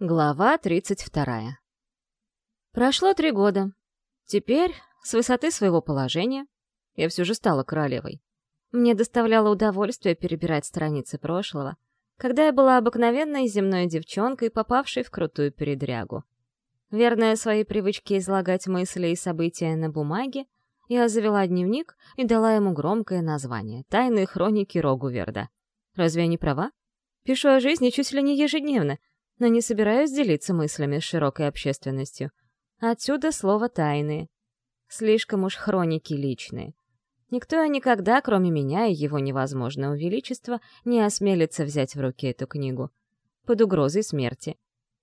Глава 32. Прошло три года. Теперь, с высоты своего положения, я все же стала королевой. Мне доставляло удовольствие перебирать страницы прошлого, когда я была обыкновенной земной девчонкой, попавшей в крутую передрягу. Верная своей привычке излагать мысли и события на бумаге, я завела дневник и дала ему громкое название «Тайные хроники Рогуверда». Разве я не права? Пишу о жизни чуть ли не ежедневно — но не собираюсь делиться мыслями с широкой общественностью. Отсюда слово «тайные». Слишком уж хроники личные. Никто и никогда, кроме меня и его невозможного величества, не осмелится взять в руки эту книгу. Под угрозой смерти.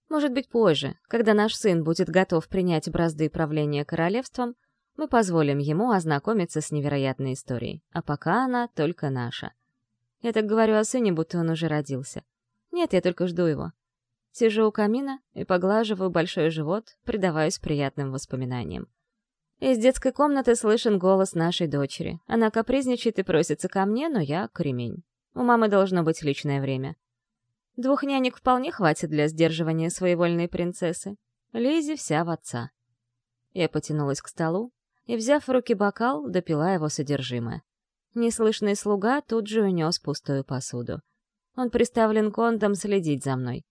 Может быть, позже, когда наш сын будет готов принять бразды правления королевством, мы позволим ему ознакомиться с невероятной историей, а пока она только наша. Я так говорю о сыне, будто он уже родился. Нет, я только жду его. Сижу у камина и поглаживаю большой живот, предаваясь приятным воспоминаниям. Из детской комнаты слышен голос нашей дочери. Она капризничает и просится ко мне, но я — кремень. У мамы должно быть личное время. Двух нянек вполне хватит для сдерживания своевольной принцессы. Лизи вся в отца. Я потянулась к столу и, взяв в руки бокал, допила его содержимое. Неслышный слуга тут же унес пустую посуду. Он приставлен кондом следить за мной.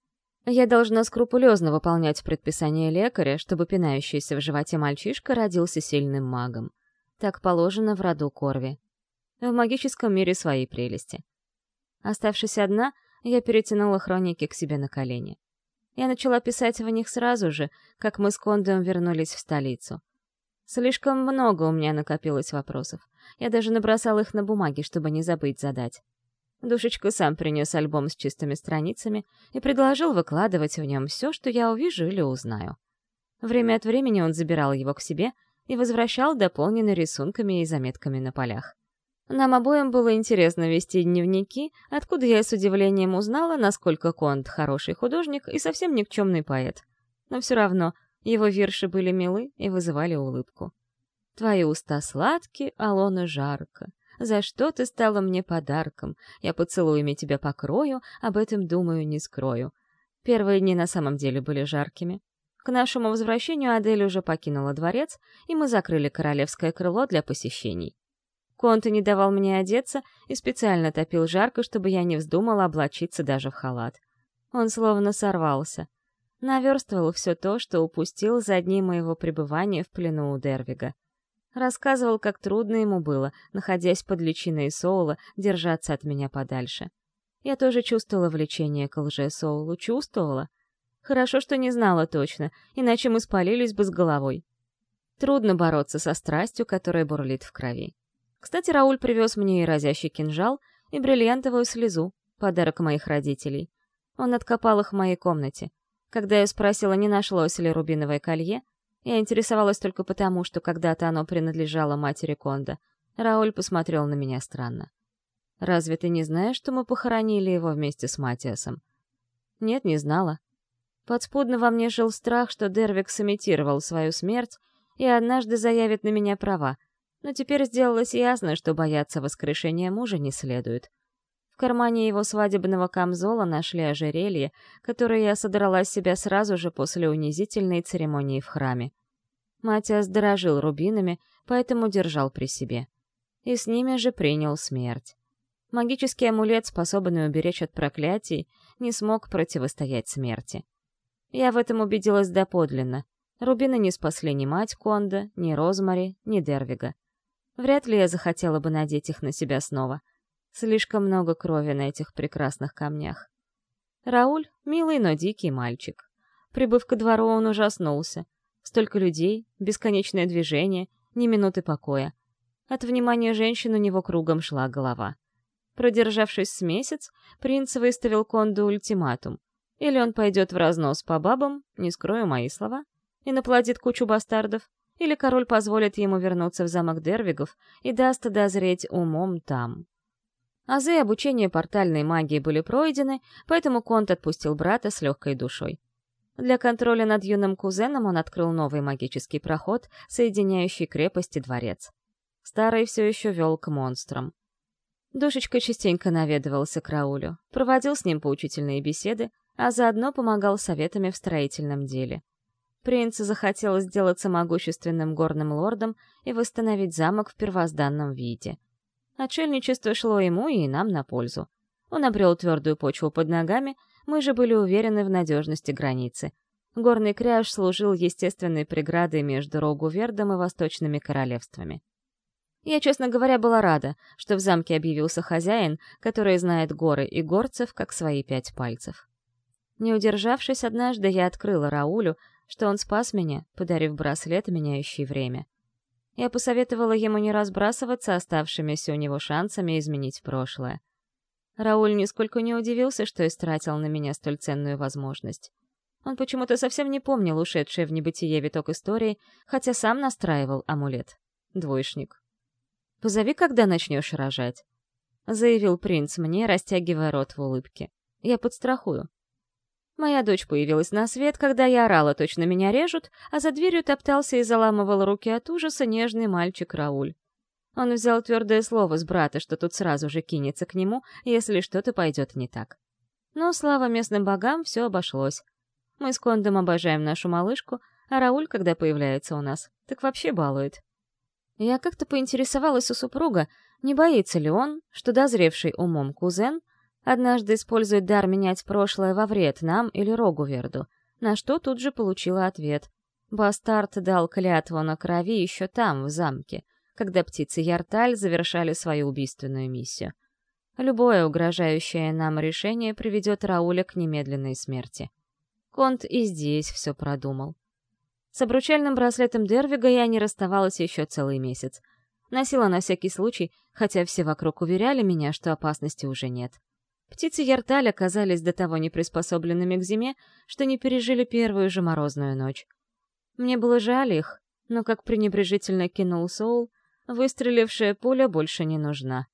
Я должна скрупулезно выполнять предписания лекаря, чтобы пинающийся в животе мальчишка родился сильным магом. Так положено в роду Корви. В магическом мире свои прелести. Оставшись одна, я перетянула хроники к себе на колени. Я начала писать в них сразу же, как мы с Кондом вернулись в столицу. Слишком много у меня накопилось вопросов. Я даже набросала их на бумаге, чтобы не забыть задать. Душечка сам принес альбом с чистыми страницами и предложил выкладывать в нем все, что я увижу или узнаю. Время от времени он забирал его к себе и возвращал дополненный рисунками и заметками на полях. Нам обоим было интересно вести дневники, откуда я с удивлением узнала, насколько Конт хороший художник и совсем никчемный поэт. Но все равно его вирши были милы и вызывали улыбку. «Твои уста сладкие, а лона жарко. За что ты стала мне подарком? Я поцелуями тебя покрою, об этом, думаю, не скрою. Первые дни на самом деле были жаркими. К нашему возвращению Адель уже покинула дворец, и мы закрыли королевское крыло для посещений. Конте не давал мне одеться и специально топил жарко, чтобы я не вздумала облачиться даже в халат. Он словно сорвался. Наверстывал все то, что упустил за дни моего пребывания в плену у Дервига. Рассказывал, как трудно ему было, находясь под личиной Соула, держаться от меня подальше. Я тоже чувствовала влечение к лже-Соулу, чувствовала. Хорошо, что не знала точно, иначе мы спалились бы с головой. Трудно бороться со страстью, которая бурлит в крови. Кстати, Рауль привез мне и разящий кинжал, и бриллиантовую слезу, подарок моих родителей. Он откопал их в моей комнате. Когда я спросила, не нашлось ли рубиновое колье, я интересовалась только потому, что когда-то оно принадлежало матери Конда. Рауль посмотрел на меня странно. «Разве ты не знаешь, что мы похоронили его вместе с Матиасом?» «Нет, не знала». Подспудно во мне жил страх, что Дервик сымитировал свою смерть и однажды заявит на меня права, но теперь сделалось ясно, что бояться воскрешения мужа не следует. Кармане его свадебного камзола нашли ожерелье, которое я содрала с себя сразу же после унизительной церемонии в храме. Матиас дорожил рубинами, поэтому держал при себе. И с ними же принял смерть. Магический амулет, способный уберечь от проклятий, не смог противостоять смерти. Я в этом убедилась доподлинно. Рубины не спасли ни мать Конда, ни Розмари, ни Дервига. Вряд ли я захотела бы надеть их на себя снова. Слишком много крови на этих прекрасных камнях. Рауль — милый, но дикий мальчик. Прибыв ко двору, он ужаснулся. Столько людей, бесконечное движение, ни минуты покоя. От внимания женщин у него кругом шла голова. Продержавшись с месяц, принц выставил Конду ультиматум. Или он пойдет в разнос по бабам, не скрою мои слова, и наплодит кучу бастардов, или король позволит ему вернуться в замок Дервигов и даст дозреть умом там. Азы обучения портальной магии были пройдены, поэтому Конт отпустил брата с легкой душой. Для контроля над юным кузеном он открыл новый магический проход, соединяющий крепость и дворец. Старый все еще вел к монстрам. Душечка частенько наведывался к Раулю, проводил с ним поучительные беседы, а заодно помогал советами в строительном деле. Принц захотел сделаться могущественным горным лордом и восстановить замок в первозданном виде. Отшельничество шло ему и нам на пользу. Он обрел твердую почву под ногами, мы же были уверены в надежности границы. Горный кряж служил естественной преградой между Рогу-Вердом и Восточными королевствами. Я, честно говоря, была рада, что в замке объявился хозяин, который знает горы и горцев, как свои пять пальцев. Не удержавшись однажды, я открыла Раулю, что он спас меня, подарив браслет, меняющий время. Я посоветовала ему не разбрасываться оставшимися у него шансами изменить прошлое. Рауль нисколько не удивился, что истратил на меня столь ценную возможность. Он почему-то совсем не помнил ушедшее в небытие виток истории, хотя сам настраивал амулет. Двоечник. «Позови, когда начнешь рожать», — заявил принц мне, растягивая рот в улыбке. «Я подстрахую». Моя дочь появилась на свет, когда я орала, точно меня режут, а за дверью топтался и заламывал руки от ужаса нежный мальчик Рауль. Он взял твердое слово с брата, что тут сразу же кинется к нему, если что-то пойдет не так. Но, слава местным богам, все обошлось. Мы с Кондом обожаем нашу малышку, а Рауль, когда появляется у нас, так вообще балует. Я как-то поинтересовалась у супруга, не боится ли он, что дозревший умом кузен однажды использует дар менять прошлое во вред нам или Рогуверду, на что тут же получила ответ. Бастард дал клятву на крови еще там, в замке, когда птицы Ярталь завершали свою убийственную миссию. Любое угрожающее нам решение приведет Рауля к немедленной смерти. Конт и здесь все продумал. С обручальным браслетом Дервига я не расставалась еще целый месяц. Носила на всякий случай, хотя все вокруг уверяли меня, что опасности уже нет. Птицы Ярталь оказались до того неприспособленными к зиме, что не пережили первую же морозную ночь. Мне было жаль их, но, как пренебрежительно кинул Соул, выстрелившая пуля больше не нужна.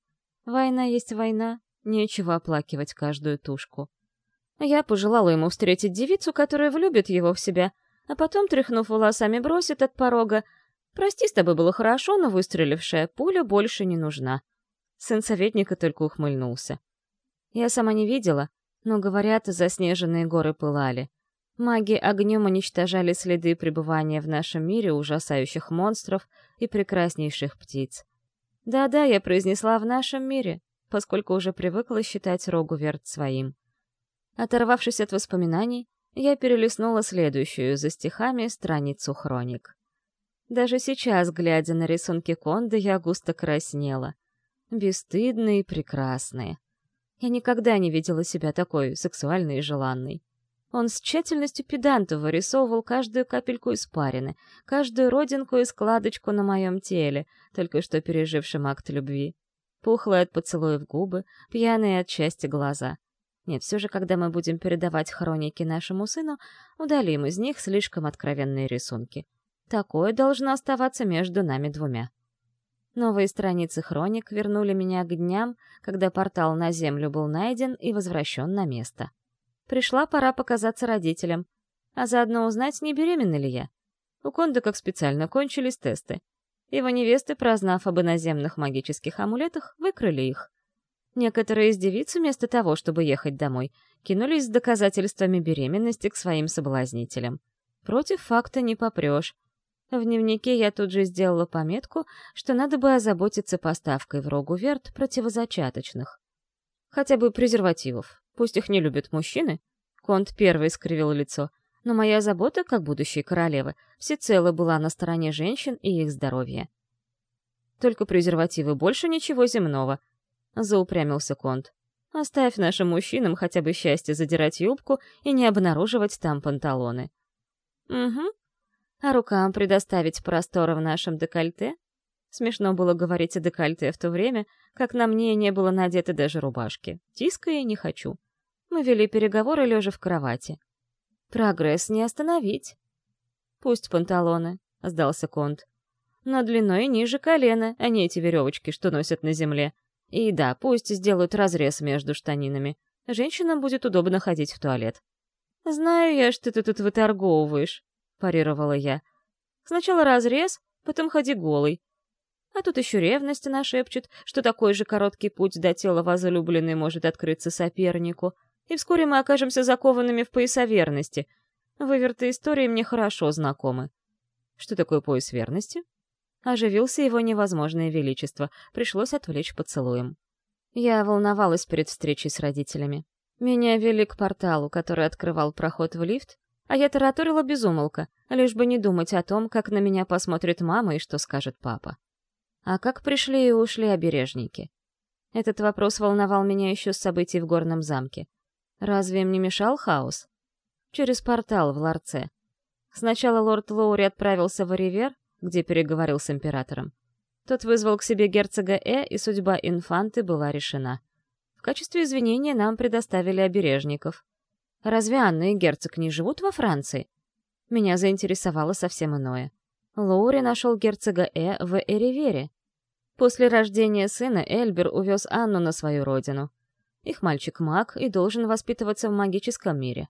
Война есть война, нечего оплакивать каждую тушку. Я пожелала ему встретить девицу, которая влюбит его в себя — а потом, тряхнув волосами, бросит от порога. «Прости, с тобой было хорошо, но выстрелившая пуля больше не нужна». Сын советника только ухмыльнулся. Я сама не видела, но, говорят, заснеженные горы пылали. Маги огнем уничтожали следы пребывания в нашем мире ужасающих монстров и прекраснейших птиц. Да-да, я произнесла «в нашем мире», поскольку уже привыкла считать Рогуверт своим. Оторвавшись от воспоминаний, я перелистнула следующую за стихами страницу хроник. Даже сейчас, глядя на рисунки Конды, я густо краснела. Бесстыдные и прекрасные. Я никогда не видела себя такой сексуальной и желанной. Он с тщательностью педанта вырисовывал каждую капельку испарины, каждую родинку и складочку на моем теле, только что пережившем акт любви. Пухлые от поцелуев губы, пьяные от счастья глаза. Нет, все же, когда мы будем передавать хроники нашему сыну, удалим из них слишком откровенные рисунки. Такое должно оставаться между нами двумя. Новые страницы хроник вернули меня к дням, когда портал на Землю был найден и возвращен на место. Пришла пора показаться родителям, а заодно узнать, не беременна ли я. У Конда как специально кончились тесты. Его невесты, прознав об иноземных магических амулетах, выкрали их. Некоторые из девиц вместо того, чтобы ехать домой, кинулись с доказательствами беременности к своим соблазнителям. Против факта не попрешь. В дневнике я тут же сделала пометку, что надо бы озаботиться поставкой в Рогу Верт противозачаточных. Хотя бы презервативов. Пусть их не любят мужчины. Конт первый скривил лицо. Но моя забота, как будущей королевы, всецело была на стороне женщин и их здоровья. Только презервативы, больше ничего земного —— заупрямился Конт. «Оставь нашим мужчинам хотя бы счастье задирать юбку и не обнаруживать там панталоны». «Угу. А рукам предоставить просторы в нашем декольте?» Смешно было говорить о декольте в то время, как на мне не было надеты даже рубашки. Тиска я не хочу. Мы вели переговоры, лежа в кровати. Прогресс не остановить. «Пусть панталоны», — сдался Конт. «Но длиной ниже колена, а не эти веревочки, что носят на земле. И да, пусть сделают разрез между штанинами. Женщинам будет удобно ходить в туалет. «Знаю я, что ты тут выторговываешь», — парировала я. «Сначала разрез, потом ходи голый. А тут еще ревность нашепчет, что такой же короткий путь до тела возлюбленной может открыться сопернику. и вскоре мы окажемся закованными в пояса верности. Выверты истории мне хорошо знакомы. Что такое пояс верности? Оживился его невозможное величество, пришлось отвлечь поцелуем. Я волновалась перед встречей с родителями. Меня вели к порталу, который открывал проход в лифт, а я тараторила безумолко, лишь бы не думать о том, как на меня посмотрит мама и что скажет папа. А как пришли и ушли обережники? Этот вопрос волновал меня еще с событий в горном замке. Разве им не мешал хаос? Через портал в ларце. Сначала лорд Лоури отправился в Оривер, где переговорил с императором. Тот вызвал к себе герцога Э, и судьба инфанты была решена. В качестве извинения нам предоставили обережников. Разве Анна и герцог не живут во Франции? Меня заинтересовало совсем иное. Лоури нашел герцога Э в Эривере. После рождения сына Эльбер увез Анну на свою родину. Их мальчик маг и должен воспитываться в магическом мире.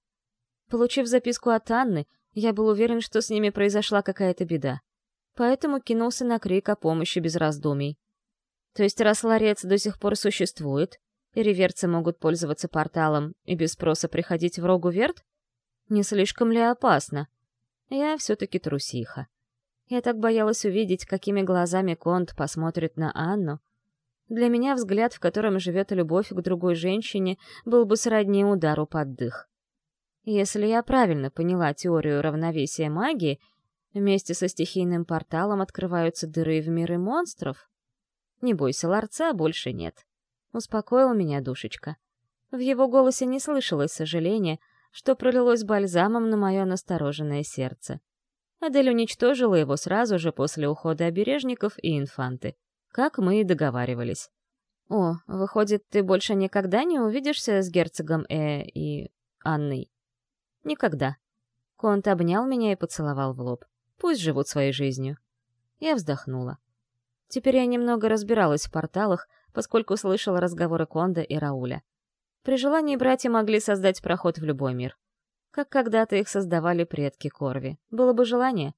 Получив записку от Анны, я был уверен, что с ними произошла какая-то беда. Поэтому кинулся на крик о помощи без раздумий. То есть раз ларец до сих пор существует, и реверцы могут пользоваться порталом и без спроса приходить в Рогу Верт? Не слишком ли опасно? Я все-таки трусиха. Я так боялась увидеть, какими глазами Конт посмотрит на Анну. Для меня взгляд, в котором живет любовь к другой женщине, был бы сродни удару под дых. Если я правильно поняла теорию равновесия магии, вместе со стихийным порталом открываются дыры в миры монстров. Не бойся, ларца больше нет. Успокоил меня душечка. В его голосе не слышалось сожаления, что пролилось бальзамом на мое настороженное сердце. Адель уничтожила его сразу же после ухода обережников и инфанты, как мы и договаривались. «О, выходит, ты больше никогда не увидишься с герцогом Э и Анной?» Никогда. Конт обнял меня и поцеловал в лоб. Пусть живут своей жизнью. Я вздохнула. Теперь я немного разбиралась в порталах, поскольку слышала разговоры Конда и Рауля. При желании братья могли создать проход в любой мир. Как когда-то их создавали предки Корви. Было бы желание.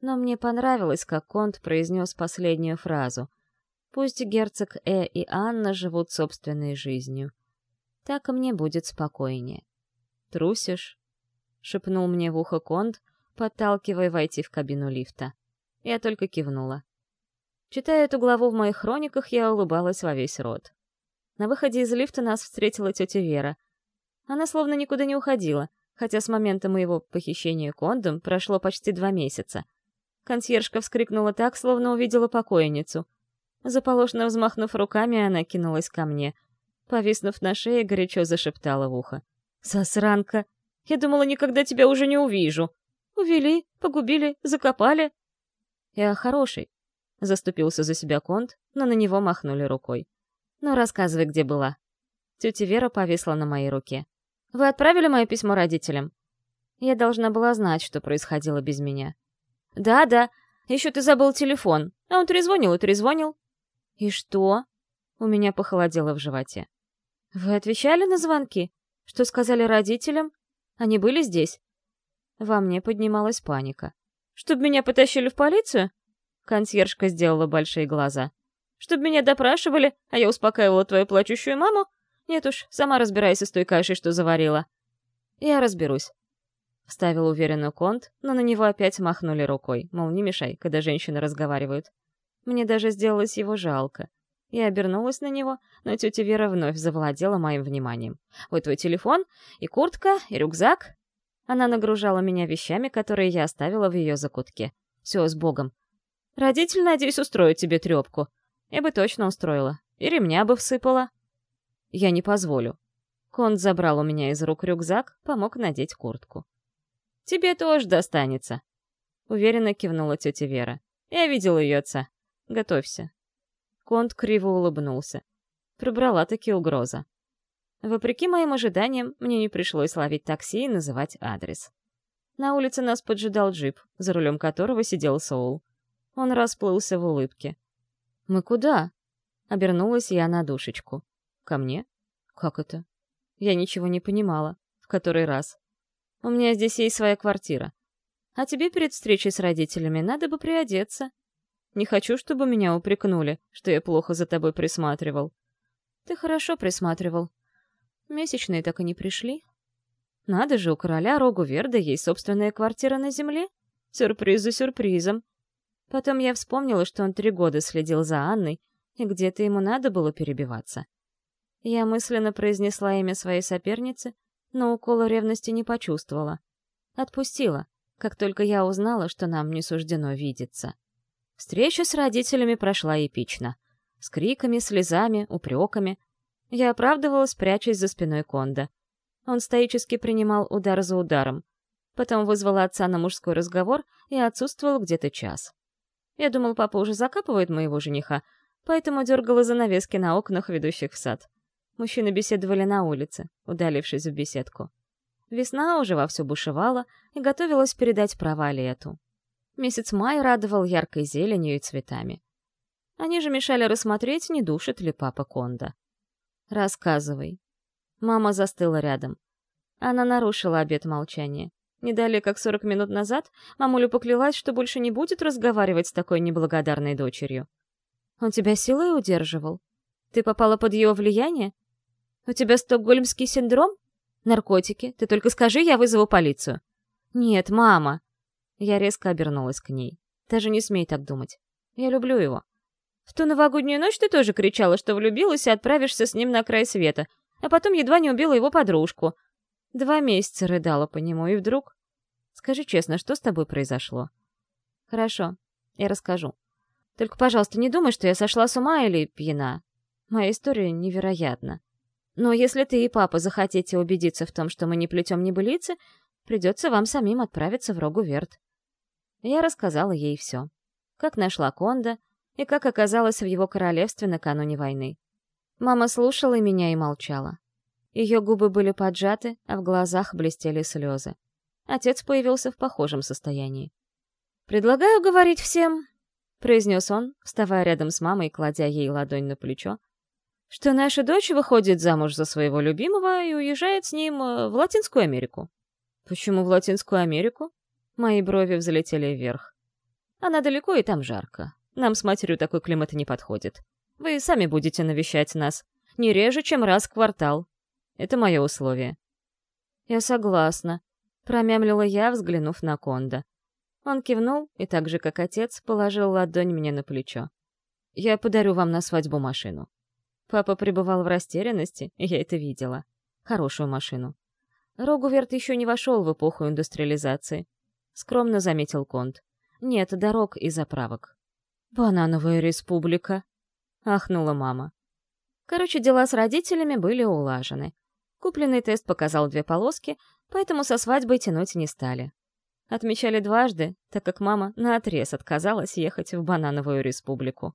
Но мне понравилось, как Конт произнес последнюю фразу. «Пусть герцог Э и Анна живут собственной жизнью. Так мне будет спокойнее». «Трусишь?» шепнул мне в ухо Конд, подталкивая войти в кабину лифта. Я только кивнула. Читая эту главу в моих хрониках, я улыбалась во весь рот. На выходе из лифта нас встретила тетя Вера. Она словно никуда не уходила, хотя с момента моего похищения Кондом прошло почти два месяца. Консьержка вскрикнула так, словно увидела покойницу. Заполошно взмахнув руками, она кинулась ко мне. Повиснув на шее, горячо зашептала в ухо. «Сосранка! Я думала, никогда тебя уже не увижу. Увели, погубили, закопали. Я хороший, — заступился за себя Конт, но на него махнули рукой. Ну, рассказывай, где была. Тетя Вера повисла на моей руке. Вы отправили мое письмо родителям? Я должна была знать, что происходило без меня. Да-да, еще ты забыл телефон. А он трезвонил и трезвонил. И что? У меня похолодело в животе. Вы отвечали на звонки? Что сказали родителям? Они были здесь? Во мне поднималась паника. Чтоб меня потащили в полицию? Консьержка сделала большие глаза. Чтоб меня допрашивали, а я успокаивала твою плачущую маму? Нет уж, сама разбирайся с той кашей, что заварила. Я разберусь. Вставил уверенно Конт, но на него опять махнули рукой, мол, не мешай, когда женщины разговаривают. Мне даже сделалось его жалко. Я обернулась на него, но тетя Вера вновь завладела моим вниманием. «Вот твой телефон, и куртка, и рюкзак». Она нагружала меня вещами, которые я оставила в ее закутке. «Все, с Богом. Родитель, надеюсь, устроит тебе трепку. Я бы точно устроила. И ремня бы всыпала». «Я не позволю». Конт забрал у меня из рук рюкзак, помог надеть куртку. «Тебе тоже достанется», — уверенно кивнула тетя Вера. «Я видела ее отца. Готовься, Конт криво улыбнулся. Пробрала-таки угроза. Вопреки моим ожиданиям, мне не пришлось ловить такси и называть адрес. На улице нас поджидал джип, за рулем которого сидел Соул. Он расплылся в улыбке. «Мы куда?» — обернулась я на душечку. «Ко мне? Как это?» Я ничего не понимала. В который раз. «У меня здесь есть своя квартира. А тебе перед встречей с родителями надо бы приодеться. Не хочу, чтобы меня упрекнули, что я плохо за тобой присматривал. Ты хорошо присматривал. Месячные так и не пришли. Надо же, у короля Рогу Верда есть собственная квартира на земле. Сюрприз за сюрпризом. Потом я вспомнила, что он три года следил за Анной, и где-то ему надо было перебиваться. Я мысленно произнесла имя своей соперницы, но укола ревности не почувствовала. Отпустила, как только я узнала, что нам не суждено видеться. Встреча с родителями прошла эпично. С криками, слезами, упреками. Я оправдывалась, прячась за спиной Конда. Он стоически принимал удар за ударом. Потом вызвала отца на мужской разговор и отсутствовал где-то час. Я думал, папа уже закапывает моего жениха, поэтому дергала занавески на окнах, ведущих в сад. Мужчины беседовали на улице, удалившись в беседку. Весна уже вовсю бушевала и готовилась передать права лету. Месяц май радовал яркой зеленью и цветами. Они же мешали рассмотреть, не душит ли папа Конда. «Рассказывай». Мама застыла рядом. Она нарушила обет молчания. Не далее, как сорок минут назад, мамуля поклялась, что больше не будет разговаривать с такой неблагодарной дочерью. «Он тебя силой удерживал? Ты попала под его влияние? У тебя стокгольмский синдром? Наркотики? Ты только скажи, я вызову полицию». «Нет, мама!» Я резко обернулась к ней. Даже не смей так думать. Я люблю его. В ту новогоднюю ночь ты тоже кричала, что влюбилась и отправишься с ним на край света, а потом едва не убила его подружку. Два месяца рыдала по нему, и вдруг... Скажи честно, что с тобой произошло? Хорошо, я расскажу. Только, пожалуйста, не думай, что я сошла с ума или пьяна. Моя история невероятна. Но если ты и папа захотите убедиться в том, что мы не плетем небылицы, придется вам самим отправиться в Рогу Верт. Я рассказала ей все. Как нашла Конда и как оказалась в его королевстве накануне войны. Мама слушала меня и молчала. Ее губы были поджаты, а в глазах блестели слезы. Отец появился в похожем состоянии. «Предлагаю говорить всем», — произнес он, вставая рядом с мамой и кладя ей ладонь на плечо, что наша дочь выходит замуж за своего любимого и уезжает с ним э, в Латинскую Америку. Почему в Латинскую Америку? Мои брови взлетели вверх. Она далеко и там жарко. Нам с матерью такой климат не подходит. Вы сами будете навещать нас. Не реже, чем раз в квартал. Это мое условие. Я согласна, промямлила я, взглянув на Конда. Он кивнул и так же, как отец, положил ладонь мне на плечо. Я подарю вам на свадьбу машину. Папа пребывал в растерянности, я это видела. Хорошую машину. Рогуверт еще не вошел в эпоху индустриализации. Скромно заметил Конт. Нет дорог и заправок. «Банановая республика», — ахнула мама. Короче, дела с родителями были улажены. Купленный тест показал две полоски, поэтому со свадьбой тянуть не стали. Отмечали дважды, так как мама наотрез отказалась ехать в Банановую республику.